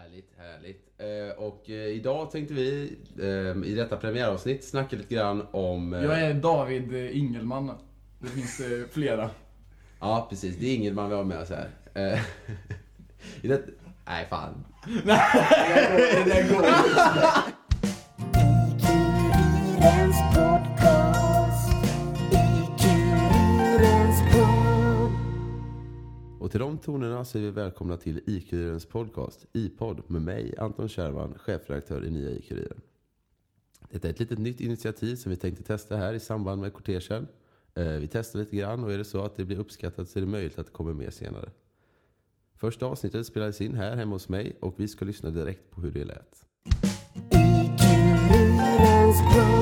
Härligt, härligt. Eh, och eh, idag tänkte vi eh, i detta premiäravsnitt snacka lite grann om... Jag är David Ingelman. Det finns flera. Ja, precis. Det är ingen man vill ha med oss här. I det... Nej, fan. Det där går till de tonerna så är vi välkomna till IQ-Kurirens podcast, iPod, med mig, Anton Kärvan, chefredaktör i Nya IQ-Kuriren. Detta är ett litet nytt initiativ som vi tänkte testa här i samband med kortegen. Eh, vi testar lite grann och är det så att det blir uppskattat så är det möjligt att det kommer mer senare. Första avsnittet spelades in här hemma hos mig och vi ska lyssna direkt på hur det lät. IQ-djurens podcast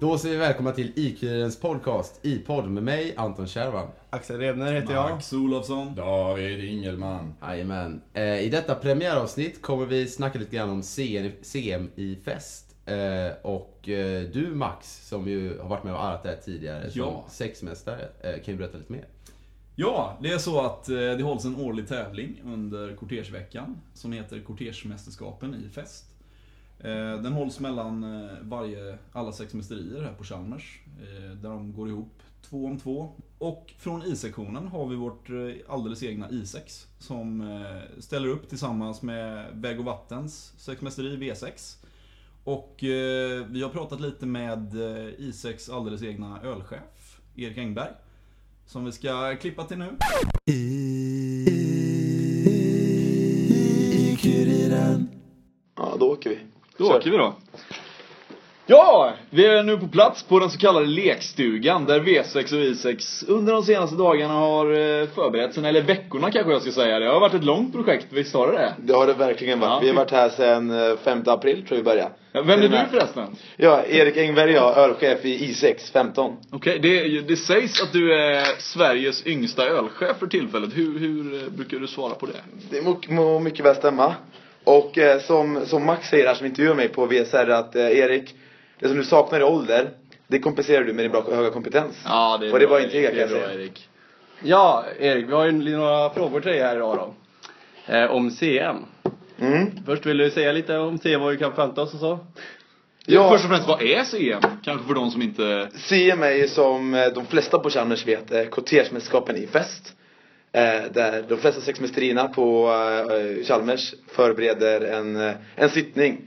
då säger vi välkomna till IQ-Kurirens podcast, iPod, med mig, Anton Kärvan. Axel Rebner heter jag. Max Olofsson. David Ingelman. Jajamän. Eh, I detta premiäravsnitt kommer vi snacka lite grann om CN CM i fest. Eh, och eh, du Max, som ju har varit med och arrat det här tidigare som Ja. sexmästare, eh, kan ju berätta lite mer. Ja, det är så att eh, det hålls en årlig tävling under kortegeveckan som heter Kortegemästerskapen i fest. Den hålls mellan varje, alla sex mästerier här på Chalmers. Där de går ihop två om två. Och från I-sektionen har vi vårt alldeles egna I6 som ställer upp tillsammans med Väg och Vattens sexmästeri V6. Och vi har pratat lite med I6 alldeles egna ölchef, Erik Engberg. Som vi ska klippa till nu. Ja, då åker vi. Då åker vi då. Ja, vi är nu på plats på den så kallade lekstugan där V6 och I6 under de senaste dagarna har eh, förberett sig, eller veckorna kanske jag ska säga. Det har varit ett långt projekt, visst har det det? Det har det verkligen varit. Ja. Vi har varit här sedan eh, 5 april tror jag vi började. Ja, Vem är du förresten? Ja, Erik Engberg jag, ölchef i I6 15. Okej, det, det sägs att du är Sveriges yngsta ölchef för tillfället. Hur, hur eh, brukar du svara på det? Det må, må mycket väl stämma. Och eh, som, som Max säger här som intervjuar mig på VSR att eh, Erik, det som du saknar i ålder, det kompenserar du med din bra, höga kompetens. Ja, det är Och det bra, var inte jag, kan jag säga. Erik. Ja, Erik, vi har ju några frågor till dig här idag då. Eh, om CM. Mm. Först vill du säga lite om CM, vad vi kan förvänta oss och så? Ja. Först och främst, vad är CM? Kanske för de som inte... CM är ju som eh, de flesta på Chalmers vet eh, kortegemästerskapen i fest. Eh, där de flesta sexmästerierna på eh, Chalmers förbereder en, eh, en sittning.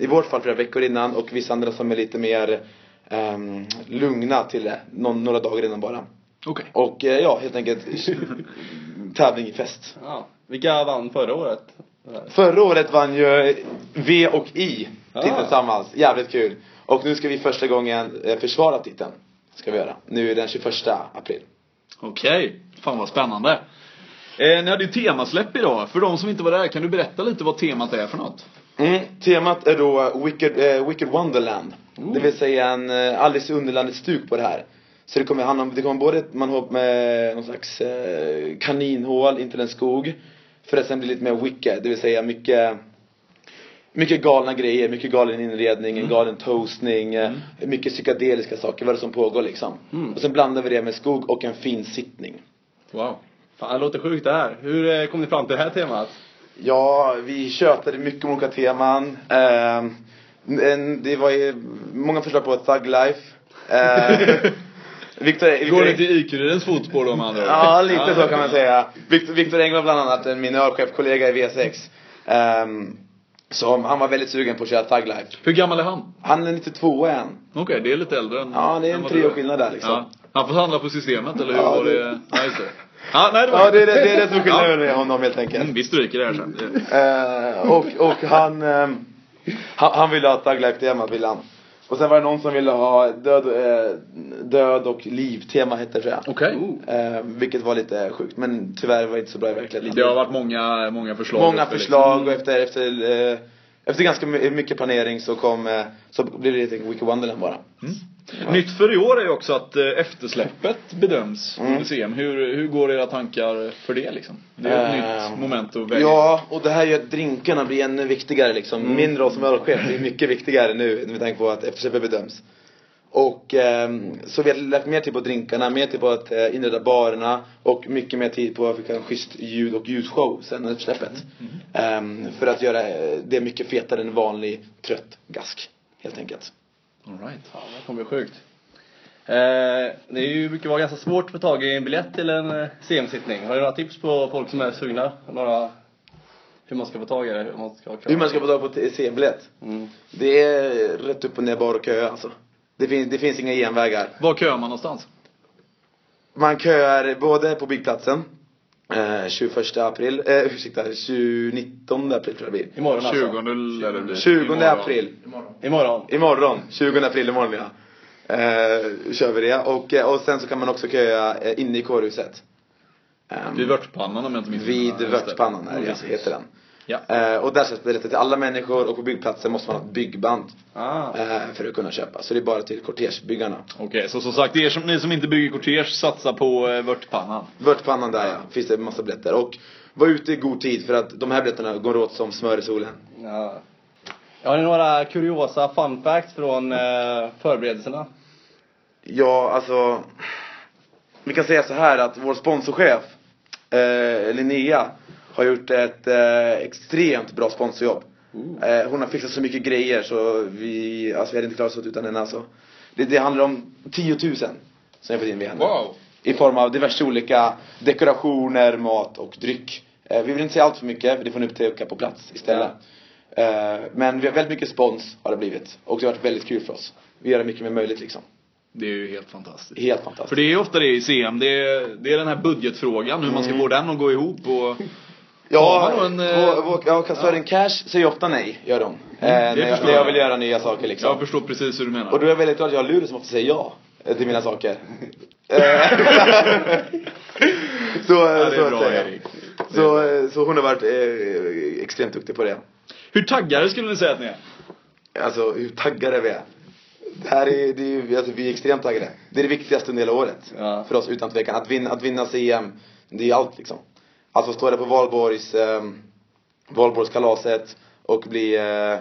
I vårt fall flera veckor innan och vissa andra som är lite mer lugna till det. Någon, några dagar innan bara. Okej. Och ja, helt enkelt tävling i fest. Ja. Vilka vann förra året? Förra året vann ju V och I Ah. tillsammans. Jävligt kul. Och nu ska vi första gången försvara titeln. Ska vi göra. Nu den 21 april. Okej, fan vad spännande. Eh, ni hade ju temasläpp idag. För de som inte var där, kan du berätta lite vad temat är för något? Mm, temat är då Wicked, eh, Wicked Wonderland. Det vill säga en eh, Alice i Underlandet-stuk på det här. Så det kommer handla om, det kommer både, man har med någon slags eh, kaninhål in till en skog. För att sen bli lite mer wicked, det vill säga mycket mycket galna grejer, mycket galen inredning, en galen toastning, eh, mycket psykedeliska saker, vad det som pågår liksom. Och sen blandar vi det med skog och en fin sittning. Wow. Fan, det låter sjukt det här. Hur eh, kom ni fram till det här temat? Ja, vi tjötade mycket om olika teman. Eh, det var många förslag på Thug Life. Eh, Victor, Går Victor, det till IQ-ridens fotspår då med andra ord? Ja, lite så kan man säga. Victor, Victor Engvall bland annat, min ölchefkollega i V6. Um, som, han var väldigt sugen på att köra Thug Life. Hur gammal är han? Han är 92 än. Okej, det är lite äldre än... Ja, det är en tre år skillnad där liksom. Ja. Han får handla på systemet, eller hur Ja, var det- det? Ja, just det. Ja, nej, det var Ja, det är det, det, är det som är Ja. med honom helt enkelt. Mm, vi stryker det här sen. Eh, och, och han, ehm, han, han ville ha Thug Life-tema ville han. Och sen var det någon som ville ha död, eh, död och liv-tema hette det. Okej. Eh, vilket var lite sjukt men tyvärr var det inte så bra i verkligheten. Det har varit många, många förslag. Många uppe, förslag liksom. och efter, efter, eh, efter ganska my- mycket planering så kom, eh, så blev det lite Wiki Wonderland bara. Nytt för i år är ju också att eh, eftersläppet bedöms Mm. under CM. Hur, hur går era tankar för det liksom? Det är ett Eh, nytt moment att väga. Ja, och det här gör att drinkarna blir ännu viktigare liksom. Mm. Min roll som ölchef blir mycket viktigare nu med tanke på att eftersläppet bedöms. Och ehm, så vi har lagt mer tid på drinkarna, mer tid på att eh, inreda barerna och mycket mer tid på att fixa en schysst ljud och ljudshow sen utsläppet. Ehm, för att göra eh, det mycket fetare än vanlig trött gask, helt enkelt. All right. Fan, det kommer bli sjukt. Eh, det är ju brukar vara ganska svårt att få tag i en biljett till en eh, CM-sittning. Har du några tips på folk som är sugna? Några, hur man ska få tag i det? Hur man ska, Hur man ska få tag på t- CM-biljett? Mm. Det är rätt upp och ner bara att köa alltså. Det, finns det finns inga genvägar. Var köar man någonstans? Man köar både på byggplatsen eh, 21 april, eh, ursäkta, 19 april tror jag det blir. Imorgon alltså. 20 lär det bli. 20 Imorgon. april. Imorgon. Imorgon, 20 april imorgon ja. Eh, kör vi det. Och, eh, och sen så kan man också köa eh, inne i kårhuset. Ehm, Vid Vörtpannan om jag inte minns vid. Vörtpannan här, ja, heter den. Ja. Eh, och där sätts biljetter till alla människor och på byggplatsen måste man ha ett byggband. Ah. Eh, för att kunna köpa. Så det är bara till kortegebyggarna. Okej, så som sagt, er som, ni som inte bygger kortege, satsa på eh, Vörtpannan. Vörtpannan där ja, finns det en massa biljetter. Och var ute i god tid för att de här biljetterna går åt som smör i solen. Ja. Har ni några kuriosa fun facts från eh, förberedelserna? Ja, alltså. Vi kan säga så här att vår sponsorchef, eh, Linnea, har gjort ett eh, extremt bra sponsorjobb. Eh, hon har fixat så mycket grejer så vi, alltså vi hade inte klarat oss utan henne alltså. Det, det handlar om 10 000 som jag fått in via henne. Wow. I form av diverse olika dekorationer, mat och dryck. Eh, vi vill inte säga allt för mycket, för det får ni upptäcka på plats istället. Eh, men vi har väldigt mycket spons har det blivit. Och det har varit väldigt kul för oss. Vi gör det mycket mer möjligt liksom. Det är ju helt fantastiskt. Helt fantastiskt. För det är ju ofta det i CM, det är, det är den här budgetfrågan, hur man ska få den att gå ihop och... Ja, en, eh, vår, vår, ja, kassören Cash säger ofta nej, gör de. Eh, när, jag, när jag vill göra nya saker liksom. Jag förstår precis hur du menar. Och då är jag väldigt glad att jag har Luleå som ofta säger ja eh, till mina saker. Så, Ja, det så är att bra säga. Erik. Så, så hon har varit eh, extremt duktig på det. Hur taggade skulle ni säga att ni är? Alltså hur taggade vi är. Det här är, det är alltså, vi är extremt taggade. Det är det viktigaste under hela året. Ja. För oss utan tvekan. Att vinna, att vinna CM, det är allt liksom. Att få stå där på Valborgs, eh, Valborgskalaset och bli eh,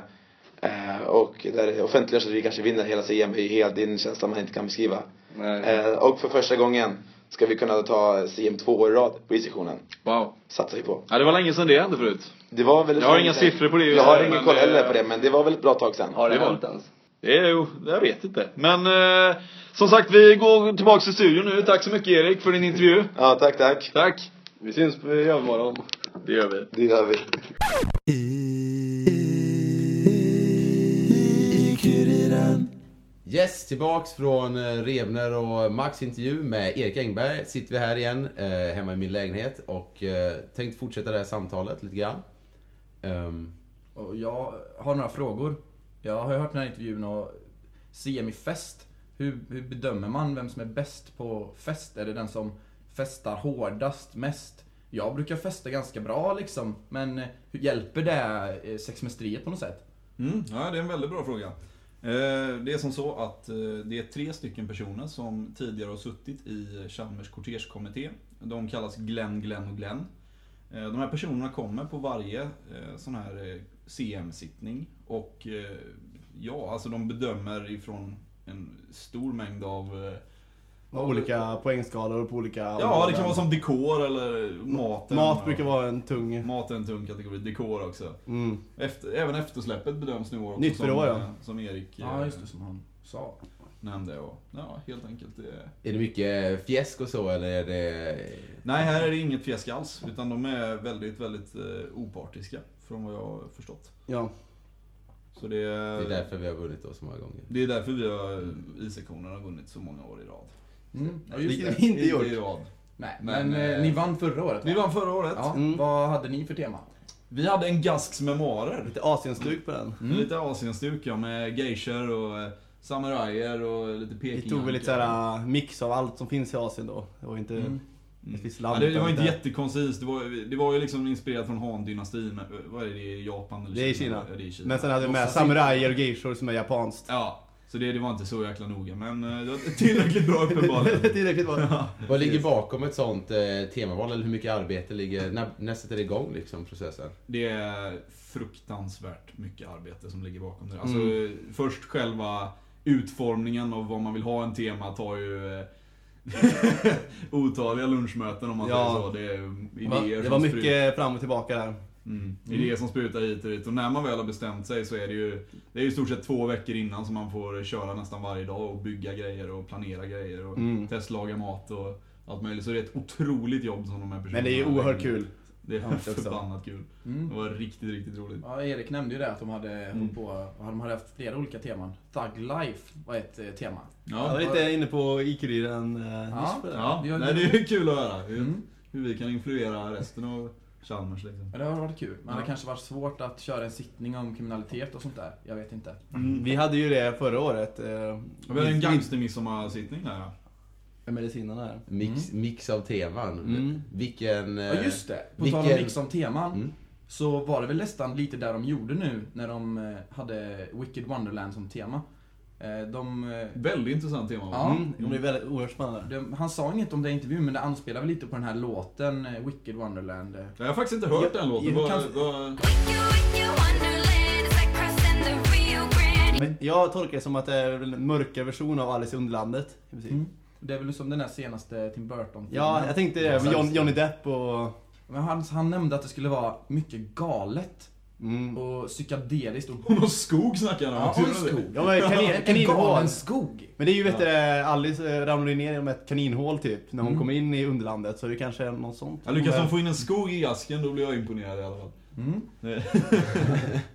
eh, och där det offentliggörs att vi kanske vinner hela CM. Är helt, det är en känsla man inte kan beskriva. Nej. Eh, och för första gången ska vi kunna ta CM två år i rad på E-sektionen. Wow. Satsar vi på. Ja, det var länge sedan det hände förut. Det var väldigt Jag har inga siffror på det Jag har nu, ingen koll heller på det men det var väl ett bra tag sedan. Har det det hänt ens? Det är ju, jag vet inte. Men eh, som sagt, vi går tillbaks till studion nu. Tack så mycket Erik för din intervju. Ja, tack tack. Tack. Vi syns på övermorgon. Det gör vi. Det gör vi. Yes, tillbaks från eh, Revner och Max intervju med Erik Engberg. Sitter vi här igen, eh, hemma i min lägenhet och eh, tänkte fortsätta det här samtalet lite grann. Ehm, Och jag har några frågor. Jag har ju hört den här intervjun och CM i fest. Hur, hur bedömer man vem som är bäst på fest? Är det den som festar hårdast, mest? Jag brukar festa ganska bra liksom, men eh, hjälper det eh, sexmästeriet på något sätt? Mm, ja, det är en väldigt bra fråga. Eh, det är som så att det är tre stycken personer som tidigare har suttit i Chalmers kortegekommitté. De kallas Glenn, Glenn och Glenn. De här personerna kommer på varje sån här CM-sittning och ja, alltså de bedömer ifrån en stor mängd av eh, Olika poängskalor på olika Ja, det områden. kan vara som dekor eller maten. Mat brukar vara en tung... Mat är en tung kategori, dekor också. Mm. Efter, även eftersläppet bedöms nu också Nytt för som, år, ja. eh, som Erik Ja, eh, just det, som han sa. nämnde. Och, ja, helt enkelt. Det... är det mycket fjäsk och så eller är det... Nej, här är det inget fjäsk alls. Utan de är väldigt, väldigt eh, opartiska. Från vad jag har förstått. Ja. Så det, Det är därför vi har vunnit då så många gånger. det är därför vi har, I-sektionen har vunnit så många år i rad. Mm. Ja, just vi det. inte gjort. i rad. Nej, Men, men, eh, eh, ni vann förra året Vi va? vann förra året. Ja, Mm. vad hade ni för tema? Vi hade en Gasks memoarer. Lite asienstuk på den. Lite asienstuk ja, med geishor och eh, samurajer och lite Vi pekingankar. tog väl lite såhär äh, mix av allt som finns i Asien då. Det var inte Mm. ett visst Ja, det, det var inte jättekoncist. Det var, det var ju liksom inspirerat från Han-dynastin. Eh, Vad är det? Japan eller Det är i Kina. Ja, det är i Kina. Men sen hade vi med samurajer och geishor som är japanskt. Ja, så det, det var inte så jäkla noga. Men eh, det var tillräckligt bra uppenbarligen. Tillräckligt bra. Vad ligger bakom ett sånt eh, temaval eller hur mycket arbete ligger... När, när sätter det igång liksom processen? Det är fruktansvärt mycket arbete som ligger bakom det. Alltså Mm. först själva utformningen av vad man vill ha en tema tar ju eh, otaliga lunchmöten om man Ja. säger så. Det är Det var, idéer det var mycket fram och tillbaka där. Mm. Idéer som sprutar hit och dit. Och när man väl har bestämt sig så är det ju Det är ju i stort sett två veckor innan som man får köra nästan varje dag och bygga grejer och planera grejer och Mm. testlaga mat och allt möjligt. Så det är ett otroligt jobb som de här personerna Men det är ju oerhört kul. Det är Ja, förbannat kul. Mm. Det var riktigt, riktigt roligt. Ja, Erik nämnde ju det att de hade Mm. hållit på, de hade haft flera olika teman. Thug life var ett eh, tema. Jag var Ja, lite inne på i-kuriren eh, Ja. det. ja. Ja, Nej, det är kul att höra. Hur, Mm. hur vi kan influera resten av Chalmers liksom. Ja, det har varit kul. Men Ja. det kanske varit svårt att köra en sittning om kriminalitet och sånt där. Jag vet inte. Mm, vi hade ju det förra året. Eh, Vi hade en gangstermidsommarsittning där ja. med medicinerna där. Mix, mix av teman. Mm. Vilken... eh, Ja just det, på tal om vilken- mix om teman. Mm. Så var det väl nästan lite där de gjorde nu när de eh, hade Wicked Wonderland som tema. Eh, De, eh, Väldigt intressant tema. Ja. Mm, det blir väldigt oerhört spännande. de, han sa inget om det i intervjun men det anspelar väl lite på den här låten eh, Wicked Wonderland. Jag har faktiskt inte hört Ja, den låten. jag Vad, kan- Men jag tolkar det som att det är en mörkare version av Alice i Underlandet. Mm. Det är väl som den där senaste Tim Burton Ja, jag tänkte det. Med John, Johnny Depp och... Men han, han nämnde att det skulle vara mycket galet Mm. och psykedeliskt och... och någon skog snackar han om. Ja, en skog. Ja, men kanin, En kaninhål. galen skog! Men det är ju vet du, Alice eh, ramlar ju ner genom ett kaninhål typ. När hon Mm. kommer in i Underlandet. Så det kanske är något sånt. Ja, lyckas de få in en skog i asken, då blir jag imponerad i alla fall. Mm.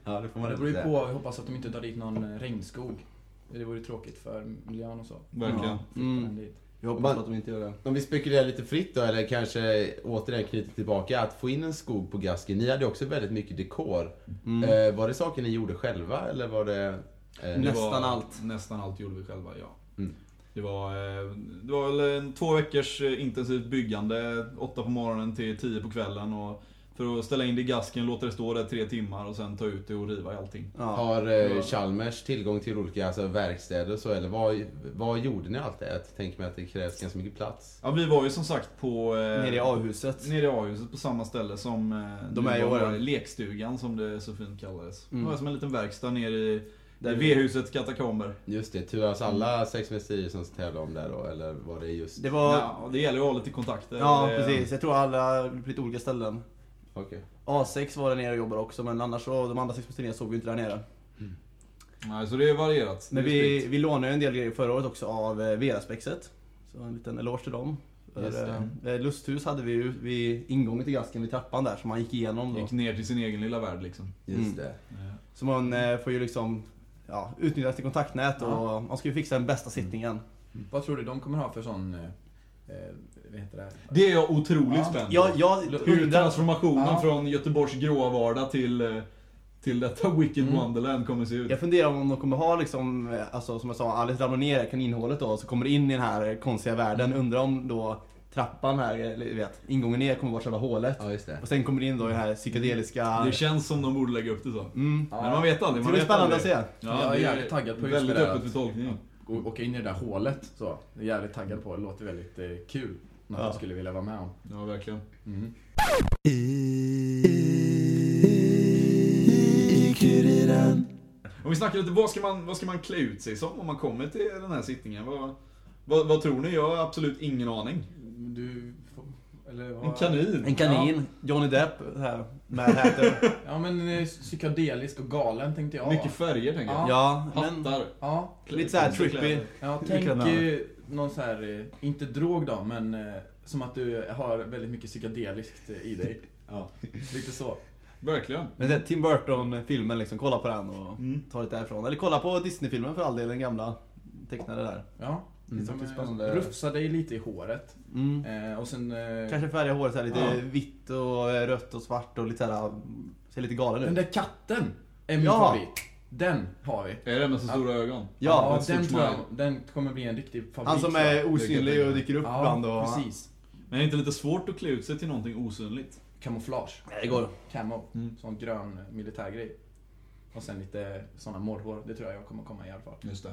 Ja, det får man Det beror ju på, vi hoppas att de inte drar dit någon regnskog. Det vore tråkigt för miljön och så. Verkligen. Mm. Jag hoppas Man- att de inte gör det. Om vi spekulerar lite fritt då, eller kanske återigen knyter tillbaka, att få in en skog på Gasken. Ni hade också väldigt mycket dekor. Mm. Eh, var det saker ni gjorde själva, eller var det... Eh, Det Nästan var, allt. Nästan allt gjorde vi själva, ja. Mm. Det var, eh, det var väl en två veckors eh, intensivt byggande, åtta på morgonen till tio på kvällen. Och för att ställa in det i gasken, låta det stå där tre timmar och sen ta ut det och riva i allting. Ja. Har eh, Chalmers tillgång till olika alltså, verkstäder och så, eller vad, vad gjorde ni allt det? Jag tänker mig att det krävs ganska mycket plats. Ja, vi var ju som sagt på... Eh, Nere i A-huset. Nere i A-huset på samma ställe som eh, De är i var år. lekstugan som det så fint kallades. Mm. Det var som en liten verkstad nere i, Där V-husets katakomber. Just det, turas alla sex mästerier som tävlade om där då, eller var det just... Det var... Ja, Ja, det gäller ju att ha lite kontakter. det, precis. Jag tror alla på lite olika ställen. Okej. A6 var där nere och jobbade också, men annars så, de andra sex museerna såg vi inte där nere. Nej, så det är varierat. Men är vi, spritt. vi lånade ju en del grejer förra året också av eh, Veraspexet. Så en liten eloge till dem. För, Just det. eh, lusthus hade vi ju vid ingången till gasken vid trappan där som man gick igenom då. Gick ner till sin egen lilla värld liksom. Just Mm. det. Så man eh, får ju liksom ja, utnyttja sitt kontaktnät och Ja. man ska ju fixa den bästa sittningen. Vad tror du de kommer ha för sån... Eh, eh, vad heter det? Det är jag otroligt Ja. spänd. Jag, jag Hur undrar... transformationen Ja. från Göteborgs gråa vardag till, eh, till detta Wicked Mm. Wonderland kommer se ut. Jag funderar om de kommer ha liksom, eh, alltså som jag sa, Alice ramlar ner i kaninhålet då, så kommer det in i den här konstiga världen. Undrar om då trappan här, eller du vet, ingången ner kommer vara själva hålet. Ja, just det. Och sen kommer det in då i den här psykedeliska... Det känns som de borde lägga upp det så. Mm. Men man vet aldrig. Det Man blir vet spännande att aldrig. se. Jag är det jävligt taggad på just Väldigt det där öppet att- för tolkning. Gå- Åka in i det där hålet så. Jag är jävligt taggad på det. Det låter väldigt eh, kul. Något Ja. jag skulle vilja vara med om. Ja, verkligen. Mm. Om vi snackar lite, vad ska, man, vad ska man klä ut sig som om man kommer till den här sittningen? Vad, vad, vad tror ni? Jag har absolut ingen aning. Du... får- Eller vad? En kanin? En kanin, Johnny Depp, här, Mad Hatter. Ja men eh, psykedelisk och galen tänkte jag. Mycket färger tänker jag. ja, Hattar. Ja. lite så här trippy. Ja, tänk någon så här, eh, inte drog då, men eh, som att du har väldigt mycket psykedeliskt eh, i dig. Ja. Lite så. Verkligen. Men det, Tim Burton-filmen, liksom, kolla på den och Mm. ta lite därifrån. Eller kolla på Disney-filmen för all del, den gamla tecknade där. Ja. Mm. Eh, spännande. Rufsa dig lite i håret. Mm. Eh, och sen... Eh, Kanske färga håret så här lite Ja. vitt och rött och svart och lite såhär, ser lite galen Den ut. där katten är min Ja. favorit. Den har vi. Är det med så stora ögon? Ja, stort den tror jag, den kommer bli en riktig favorit. Han som är osynlig och dyker upp Ja, ibland och... precis. Men är det inte lite svårt att klä ut sig till någonting osynligt? Kamouflage. Nej, det går. Camo. Mm. Sån grön militärgrej. Och sen lite såna morrhår. Det tror jag jag kommer komma i alla fall. Just det.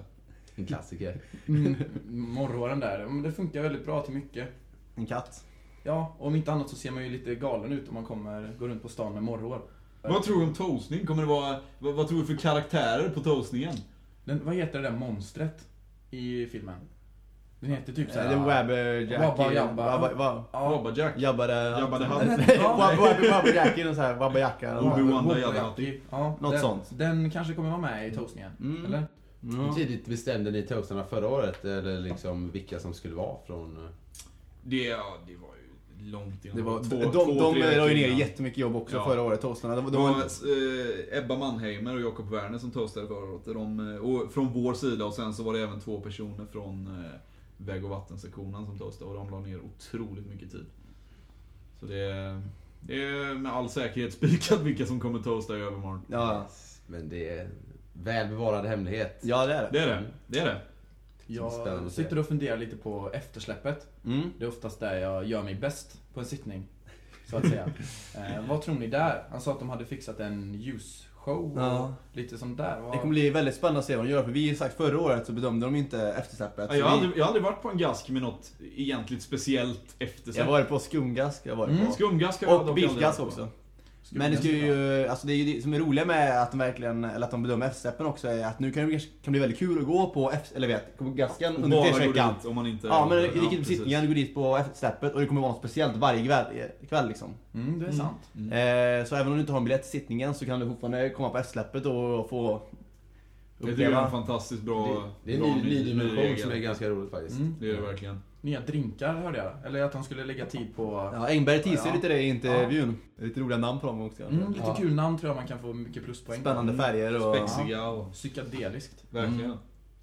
En klassiker. Mm. Morrhåren där, men det funkar väldigt bra till mycket. En katt. Ja, och om inte annat så ser man ju lite galen ut om man kommer, går runt på stan med morrhår. Vad tror du om toastning? Kommer det vara, vad, vad tror du för karaktärer på toastningen? Den, vad heter det där monstret i filmen? Den heter typ såhär... är Wabber Jackie. Wabba Jabba. Wabba, vad? Ja. Wabba Jack. Jabba det... Jabba the Ja. Hutt. Wabba Wabba Wabba Jackie, någon sån här Wabba Jacka. Obi-Wan. Ja, Något sånt. Den kanske kommer vara med i toastningen. Mm. Eller? Hur tidigt bestämde ni toastarna förra året? Eller liksom vilka som skulle vara från... eh, Det, ja, det var långt innan. Det var, Två- de två, de, de la ju ner innan. jättemycket jobb också Ja. förra året, toastarna. De, Det de, var eh, Ebba Mannheimer och Jakob Werner som toastade förra året. De, eh, och från vår sida och sen så var det även två personer från eh, väg och vattensektionen som toastade och de la ner otroligt mycket tid. Så det, är- det är med all säkerhet spikat vilka som kommer toasta i övermorgon. ja, Men det är väl bevarad hemlighet. ja, det är Det det. är det. Det är det. Jag sitter och funderar lite på eftersläppet. Mm. Det är oftast där jag gör mig bäst på en sittning. Så att säga. eh, vad tror ni där? Han sa att de hade fixat en ljusshow och Ja. lite sånt där. Vad... Det kommer bli väldigt spännande att se vad de gör, för vi sagt förra året så bedömde de inte eftersläppet. Ja, Jag har, vi, aldrig, jag har aldrig varit på en gask med något egentligt speciellt efter sig. jag var på skumgask, jag var Mm. på. Skumgask har jag Och varit på. också. Men det ska ju, alltså det är ju det som är roliga med att de verkligen, eller att de bedömer eftersläppen också är att nu kan det kan bli väldigt kul att gå på, F, eller vet, på gasken Och under dit om man inte... Ja men det gick inte på precis. sittningen, gå dit på eftersläppet och det kommer vara något speciellt varje kväll, kväll liksom. Mm, det är sant. Eh, så även om du inte har en biljett till sittningen så kan du fortfarande komma på eftersläppet och få Det tycker jag är en fantastiskt bra... Det är bra en ny, ny dimension som är ganska roligt faktiskt. Mm. Det är det verkligen. Nya drinkar hörde jag. Eller att de skulle lägga tid på... Ja, Engberg teasade Ja. lite det i intervjun. Lite roliga namn på dem också. Mm, lite Ja. kul namn tror jag man kan få mycket pluspoäng. Spännande färger och... Spexiga och... Psykedeliskt. Verkligen.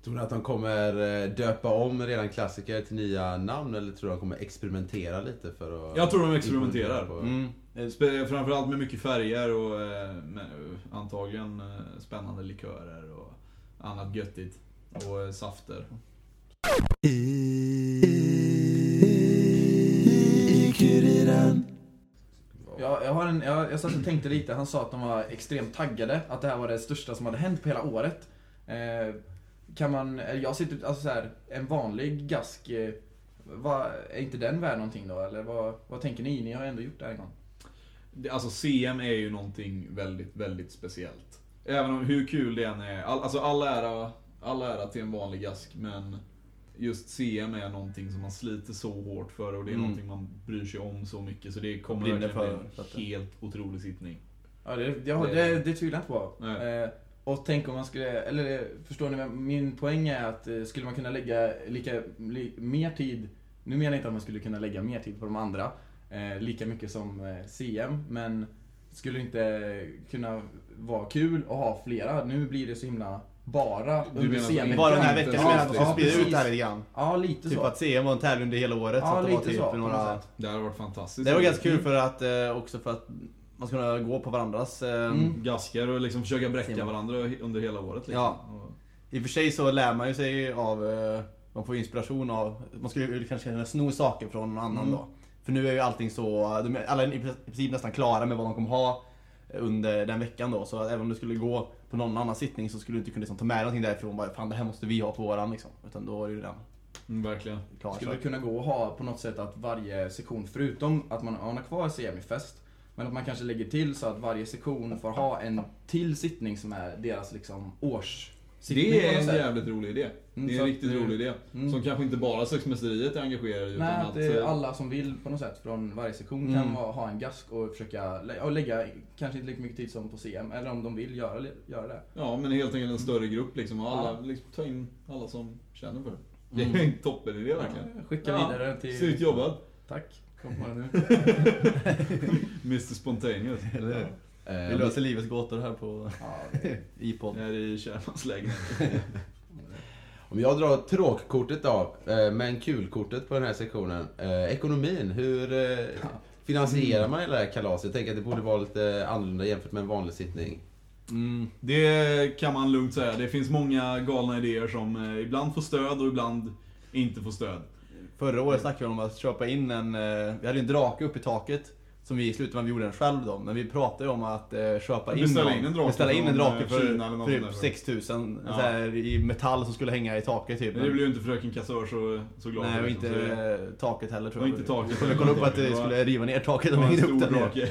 Tror du att de kommer eh, döpa om redan klassiker till nya namn eller tror du att de kommer experimentera lite för att... Jag tror de experimenterar. På... Mm. Spe- Framförallt med mycket färger och eh, med, antagligen eh, spännande likörer och annat göttigt. Och eh, safter. Jag, jag, har en, jag, jag satt och tänkte lite, han sa att de var extremt taggade, att det här var det största som hade hänt på hela året. Eh, kan man, eller jag sitter, alltså så här, en vanlig gask, eh, vad, är inte den värd någonting då? Eller vad, vad tänker ni? Ni har ändå gjort det här en gång. Det- Alltså CM är ju någonting väldigt, väldigt speciellt. Även om hur kul det än är. All, alltså all ära, all ära till en vanlig gask men just CM är någonting som man sliter så hårt för och det är Mm. någonting man bryr sig om så mycket så det kommer verkligen bli en helt otrolig sittning. Ja, det, det, det, det tvivlar jag inte på. Nej. Eh, och tänk om man skulle, eller eh, förstår ni, min poäng är att eh, skulle man kunna lägga lika, li, mer tid, nu menar jag inte att man skulle kunna lägga mer tid på de andra, eh, lika mycket som CM, men skulle inte kunna vara kul att ha flera? Nu blir det så himla bara Du under så CM. Bara den här veckan, så så menar att de ska Ja, sprida ut det här lite grann. Ja, lite Typ så. att CM var en tävling under hela året. så ja, att det var lite typ så. några... Det hade varit fantastiskt. Det var ganska kul för att, eh, också för att man ska kunna gå på varandras... Eh, Mm. Gaskar och liksom försöka bräcka varandra under hela året liksom. Ja. I och för sig så lär man ju sig av, eh, man får inspiration av, man skulle kanske kunna sno saker från någon annan Mm. då. För nu är ju allting så, alla är i princip nästan klara med vad de kommer ha under den veckan då. Så även om du skulle gå på någon annan sittning så skulle du inte kunna liksom ta med någonting därifrån. Bara, Fan det här måste vi ha på våran liksom. Utan då är det ju redan Mm, verkligen. klart. Skulle det kunna gå att ha på något sätt att varje sektion, förutom att man man har kvar semifest, men att man kanske lägger till så att varje sektion får ha en till sittning som är deras liksom års Det är en jävligt rolig idé. Mm, Det är en riktigt det- rolig idé. Mm. Som kanske inte bara Sexmästeriet är engagerade i, utan Nej, att... att det är alla som vill på något sätt från varje sektion Mm. kan ha- ha en gask och försöka lä- och lägga kanske inte lika mycket tid som på CM, eller om de vill göra, göra det. Ja, men helt enkelt en större grupp liksom. Och alla, Ja. liksom, ta in alla som känner för det. Det Mm. är en toppenidé verkligen. Skicka Ja, vidare till... Snyggt jobbat. Tack. Kom på det nu. Mr Spontaneous. Eller Vi löser livets gåtor här på Ja, det- iPod. Här i Kärrmans lägenhet. Om jag drar tråkkortet då, eh, men kulkortet på den här sektionen. Eh, ekonomin, hur eh, finansierar man hela det här kalaset? Jag tänker att det borde vara lite annorlunda jämfört med en vanlig sittning. Mm. Det kan man lugnt säga. Det finns många galna idéer som eh, ibland får stöd och ibland inte får stöd. Förra året snackade vi om att köpa in en, eh, vi hade ju en drake uppe i taket. Som vi i vi gjorde den själv då. Men vi pratade ju om att eh, köpa in Beställa in en drake beställa in en från, drake eh, för, Kina eller något för typ där. 6000 Ja. här, i metall som skulle hänga i taket typ. Men det blev ju inte fröken Kassör så, så glad Nej, och liksom, inte det- eh, taket heller tror Och jag. inte taket Vi kunde heller. kolla upp att var- skulle riva ner taket och var en hänga upp den. drake.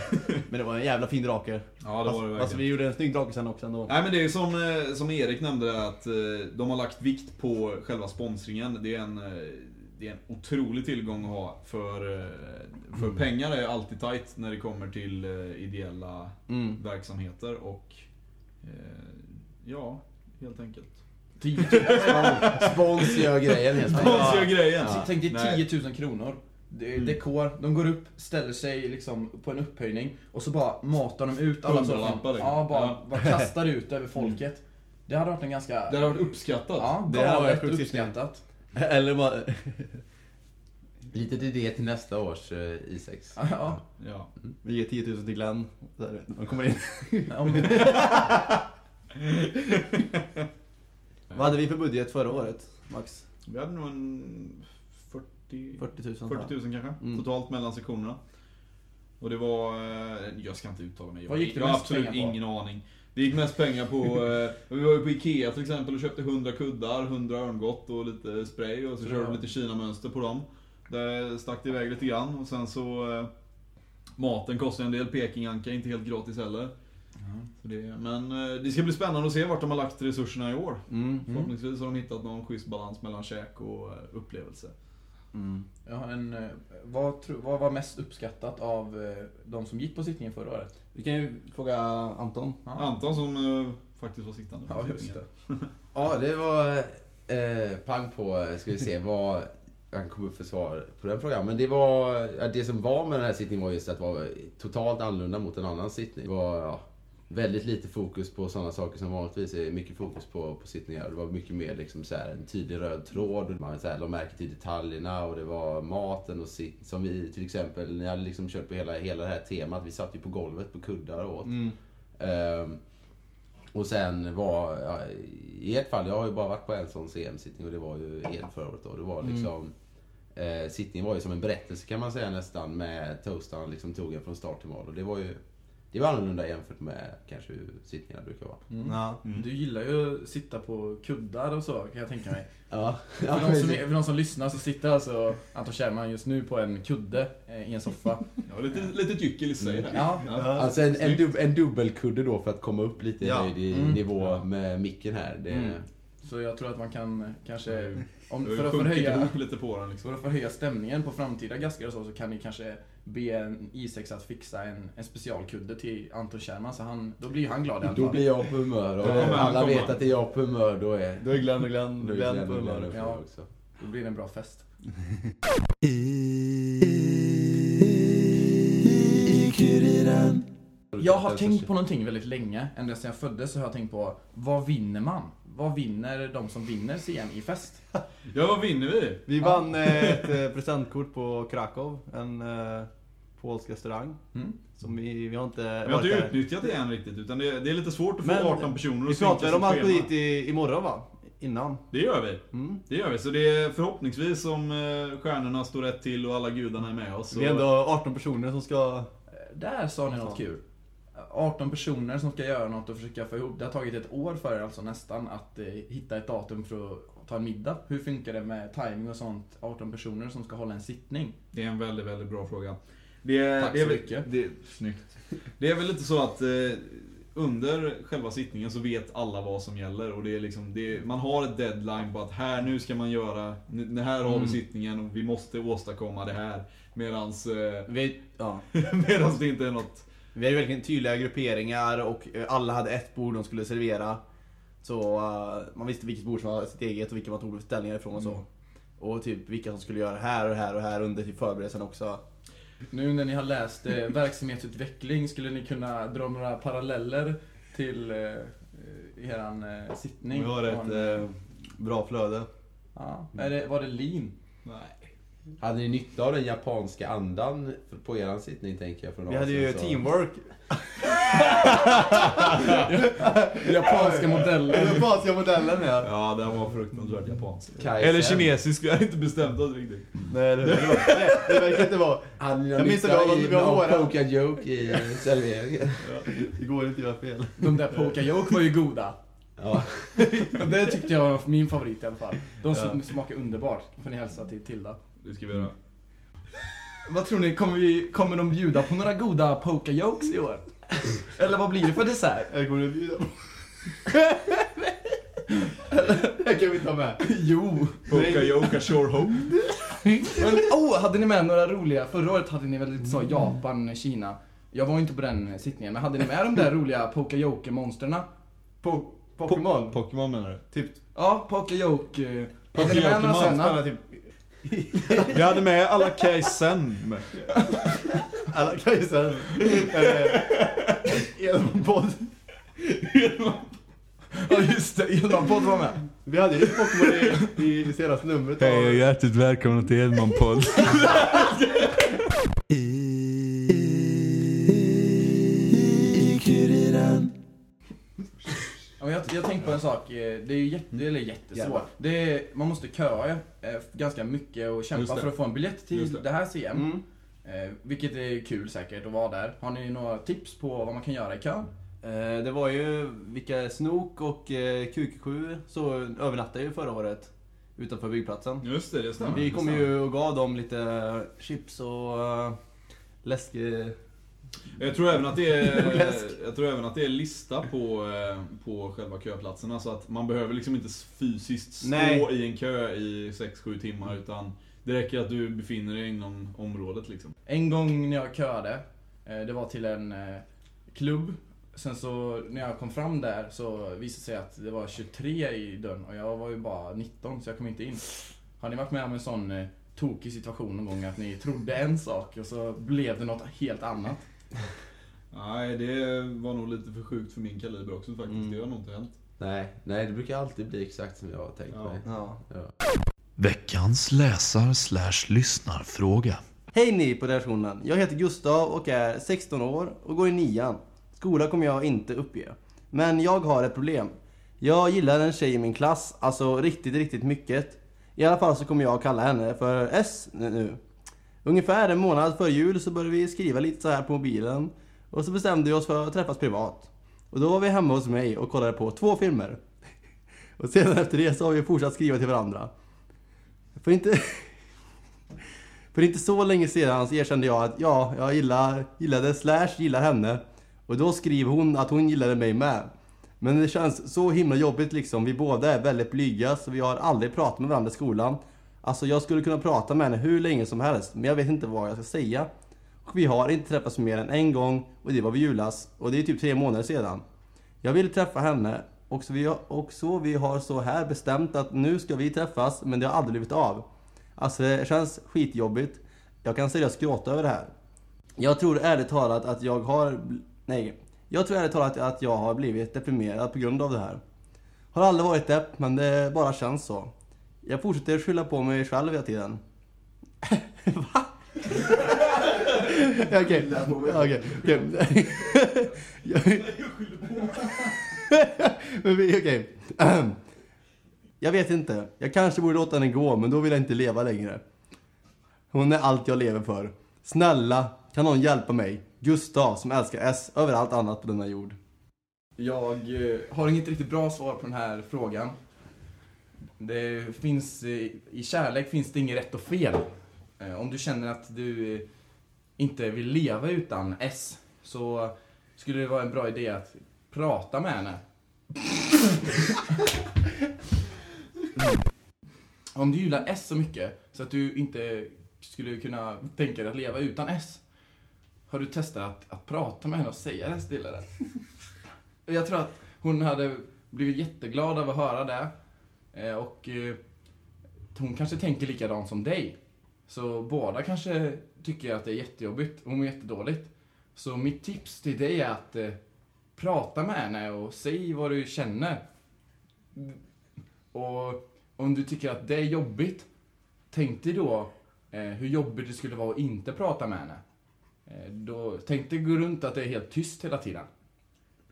Men det var en jävla fin drake. Ja, det var det verkligen. fast vi gjorde en snygg drake sen också ändå. Nej men det är som, eh, som Erik nämnde att eh, de har lagt vikt på själva sponsringen. Det är en, eh, det är en otrolig tillgång att ha för, eh, för Mm. pengar är alltid tight när det kommer till eh, ideella Mm. verksamheter och eh, ja, helt enkelt. 10 000. Spons gör grejen helt enkelt. Spons gör grejen. Så Tänk dig Nej. 10 000 kronor. Mm. Dekor, de går upp, ställer sig liksom på en upphöjning och så bara matar de ut alla Hundralappar, liksom. Ja, bara, Ja. bara kastar ut över folket. Det hade varit en ganska... Det har varit uppskattat. Ja, Det hade varit uppskattat. Eller bara... Lite idé till nästa års eh, I6. Ja. Ja. Vi ger 10 000 till Glenn. Här, De kommer in. Vad hade vi för budget förra året? Max? Vi hade nog en 40, 40 000. 40 000 kanske, Mm. totalt mellan sektionerna. Och det var, eh, jag ska inte uttala mig. Jag, Vad gick det jag har absolut ingen aning. Det gick mest pengar på, eh, vi var ju på Ikea till exempel och köpte 100 kuddar, 100 örngott och lite spray och så körde vi lite Kina-mönster på dem. Där stack det iväg lite grann och sen så eh, Maten kostar en del, Pekinganka inte helt gratis heller. Så det, men eh, det ska bli spännande att se vart de har lagt resurserna i år. Mm. Förhoppningsvis har de hittat någon schysst balans mellan käk och upplevelse. Mm. jag har en, eh, vad, tro, vad var mest uppskattat av eh, de som gick på sittningen förra året? Vi kan ju fråga Anton. Anton som eh, faktiskt var sittande. Ja, just det. Ja, det var eh, pang på, ska vi se vad han kom upp för svar på den frågan. Men det var, ja, det som var med den här sittningen var just att det var totalt annorlunda mot en annan sittning. Det var ja, väldigt lite fokus på sådana saker som vanligtvis är mycket fokus på, på sittningar. Det var mycket mer liksom så här, en tydlig röd tråd. Man så här, la märke till detaljerna och det var maten och sitt. Som vi till exempel, ni hade liksom kört på hela, hela det här temat. Vi satt ju på golvet på kuddar och åt. Mm. Ehm, och sen var, ja, i ert fall, jag har ju bara varit på en sån CM-sittning och det var ju el förra året då. Det var liksom, eh, sittningen var ju som en berättelse kan man säga nästan med toastaren liksom tog en från start till mål. Och det var ju, det var annorlunda jämfört med kanske hur sittningarna brukar vara. Ja. Du gillar ju att sitta på kuddar och så kan jag tänka mig. Ja, För de, som, för de som lyssnar så sitter alltså Anton Kjellman just nu på en kudde eh, i en soffa. Ja, lite, lite gyckel i sig där. Ja. Alltså en, en, dub, en dubbelkudde då för att komma upp lite i Ja. höjd i Mm. nivå med micken här. Det, Mm. Så jag tror att man kan eh, kanske, om, för, att förhöja, lite på den liksom. för att förhöja stämningen på framtida gaskar och så, så kan ni kanske be en I6 att fixa en, en specialkudde till Anton Kjellman, så han, då blir han glad i alla Då fall. blir jag på humör och Då han alla vet att det är jag på humör. Då är, Då är Glenn och Glenn, då Glenn Glenn på humör. Ja. också. Då blir det en bra fest. Jag har tänkt på någonting väldigt länge, ända sedan jag föddes så har jag tänkt på, vad vinner man? Vad vinner de som vinner CM i fest? Ja, vad vinner vi? Vi vann eh, ett eh, presentkort på Krakow, en eh, polsk restaurang. Mm. Som vi, vi har inte Vi har inte utnyttjat det än riktigt, utan det, det är lite svårt att få Men 18 personer Vi att synka pratade om sitt att gå dit i, imorgon va? Innan. Det gör vi. Mm. Det gör vi. Så det är förhoppningsvis om eh, stjärnorna står rätt till och alla gudarna är med oss. Så... Vi är ändå 18 personer som ska... Där sa ni något kul. 18 personer som ska göra något och försöka få ihop. Det har tagit ett år för er alltså nästan att eh, hitta ett datum för att ta en middag. Hur funkar det med timing och sånt? 18 personer som ska hålla en sittning. Det är en väldigt, väldigt bra fråga. Det är, Tack det är så mycket. Det, snyggt. Det är väl lite så att eh, under själva sittningen så vet alla vad som gäller och det är liksom, det är, man har ett deadline på att här nu ska man göra, n- här har vi Mm. sittningen och vi måste åstadkomma det här. Medans, eh, Vi, ja. medans det inte är något vi hade verkligen tydliga grupperingar och eh, alla hade ett bord de skulle servera. Så eh, man visste vilket bord som var sitt eget och vilka man tog beställningar ifrån och så. Och typ vilka som skulle göra här och här och här under till förberedelsen också. Nu när ni har läst eh, verksamhetsutveckling, skulle ni kunna dra några paralleller till eh, eh, eran eh, sittning? Vi har ett eh, bra flöde. ja. är det, var det lean? Nej. Hade ni nytta av den japanska andan på er sittning, tänker jag? Från Vi hade ju så- teamwork. Japanska modeller. Den japanska modellen ja. Ja, den var fruktansvärt japansk. Kaizen. Eller kinesisk, vi har inte bestämt oss riktigt. Nej, det, det, det, det verkar inte vara. Hade ni Jag någon minns att nytta har någon några- poka joke i serveringen? Det går inte att göra fel. De där Pokajoke var ju goda. Ja. Det tyckte jag var min favorit i alla fall. De sm- smakar underbart. Får ni hälsa till Tilda. Det ska vi göra. Vad tror ni, kommer, vi, kommer de bjuda på några goda Pokajokes i år? Eller vad blir det för dessert? Jag kommer att bjuda på. Det kan vi ta med. Jo. Pokajoka Shore Hope. Men, oh, hade ni med några roliga? Förra året hade ni väl lite så Japan, Kina. Jag var inte på den sittningen, men hade ni med de där roliga Pokajoke-monsterna? Po Pokémon. Pokémon menar du? typ. Ja, Pokajoke. Hade ni med några? Sådana typ. Vi hade med alla med. Alla säga. Elpodd. Ja just det, Elmanpodd var med. Vi hade ju Pokémon i, i, senaste numret. Hej och hjärtligt välkomna till Edman-podd. jag, jag tänkte på en sak, eh, det är ju jätte, eller jättesvårt. Det är, man måste köa eh, ganska mycket och kämpa för att få en biljett till det. det. här CM. Mm. Eh, vilket är kul säkert att vara där. Har ni några tips på vad man kan göra i kön? Eh, det var ju vilka Snook och eh, QQ7 så övernattade ju förra året utanför byggplatsen. Just det, det stämmer. Vi kom ju och gav dem lite chips och uh, läsk... Jag tror även att det är, jag tror även att det är lista på, eh, på själva köplatserna så att man behöver liksom inte fysiskt stå Nej. i en kö i 6-7 timmar utan det räcker att du befinner dig inom området liksom. En gång när jag köade, eh, det var till en eh, klubb. Sen så när jag kom fram där så visade det sig att det var 23 i dörren och jag var ju bara 19 så jag kom inte in. Har ni varit med om en sån tokig situation någon gång att ni trodde en sak och så blev det något helt annat? Nej, det var nog lite för sjukt för min kaliber också faktiskt. Mm. Det har nog inte hänt. Nej, nej, det brukar alltid bli exakt som jag har tänkt Ja. mig. Ja. Ja. Veckans läsar slash lyssnarfråga. Hej ni på redaktionen. Jag heter Gustav och är 16 år och går i nian. Skola kommer jag inte uppge. Men jag har ett problem. Jag gillar en tjej i min klass, alltså riktigt, riktigt mycket. I alla fall så kommer jag kalla henne för S nu. Ungefär en månad före jul så började vi skriva lite så här på mobilen. Och så bestämde vi oss för att träffas privat. Och då var vi hemma hos mig och kollade på två filmer. Och sedan efter det så har vi fortsatt skriva till varandra. För inte... För inte så länge sedan så erkände jag att ja, jag gillar, gillade Slash, gillar henne. Och då skrev hon att hon gillade mig med. Men det känns så himla jobbigt liksom. Vi båda är väldigt blyga så vi har aldrig pratat med varandra i skolan. Alltså jag skulle kunna prata med henne hur länge som helst men jag vet inte vad jag ska säga. Och vi har inte träffats mer än en gång och det var vid julas. Och det är typ tre månader sedan. Jag vill träffa henne och så, vi har, och så vi har så här bestämt att nu ska vi träffas men det har aldrig blivit av. Alltså det känns skitjobbigt. Jag kan seriöst gråta över det här. Jag tror ärligt talat att jag har... Nej. Jag tror ärligt talat att jag har blivit deprimerad på grund av det här. Har aldrig varit det men det bara känns så. Jag fortsätter skylla på mig själv hela tiden. Va? Okej, okej, okej. Jag- Men vi- Okej. Ahem. Jag vet inte. Jag kanske borde låta henne gå, men då vill jag inte leva längre. Hon är allt jag lever för. Snälla, kan någon hjälpa mig? Gustav, som älskar S över allt annat på denna jord. Jag eh, har inget riktigt bra svar på den här frågan. Det finns, eh, I kärlek finns det inget rätt och fel. Eh, om du känner att du eh, inte vill leva utan S så skulle det vara en bra idé att prata med henne. Om du gillar S så mycket så att du inte skulle kunna tänka dig att leva utan S. Har du testat att, att prata med henne och säga det stillare? Jag tror att hon hade blivit jätteglad av att höra det. Eh, och eh, hon kanske tänker likadant som dig. Så båda kanske tycker att det är jättejobbigt och mår jättedåligt. Så mitt tips till dig är att eh, prata med henne och säg vad du känner. Och om du tycker att det är jobbigt, tänk dig då eh, hur jobbigt det skulle vara att inte prata med henne. Eh, då, tänk dig gå runt att det är helt tyst hela tiden.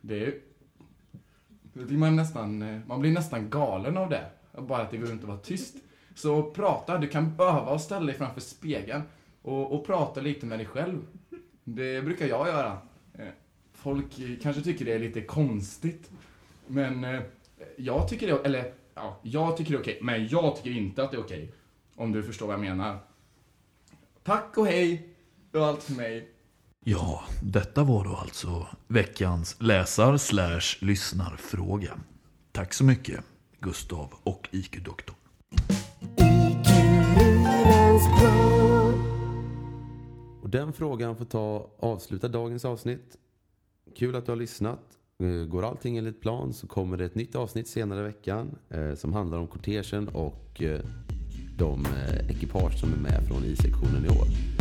Det är då blir man, nästan, eh, man blir nästan galen av det. Bara att det går runt och vara tyst. Så prata, du kan öva och ställa dig framför spegeln och, och prata lite med dig själv. Det brukar jag göra. Eh, folk kanske tycker det är lite konstigt. Men eh, jag tycker det, eller ja, jag tycker det är okej. Men jag tycker inte att det är okej. Om du förstår vad jag menar. Tack och hej. Det var allt för mig. Ja, detta var då alltså veckans läsar slash lyssnarfråga. Tack så mycket, Gustav och IQ-doktorn. Och den frågan får ta avsluta dagens avsnitt. Kul att du har lyssnat. Eh, Går allting enligt plan så kommer det ett nytt avsnitt senare i veckan eh, som handlar om kortegen och eh, de eh, ekipage som är med från I-sektionen i år.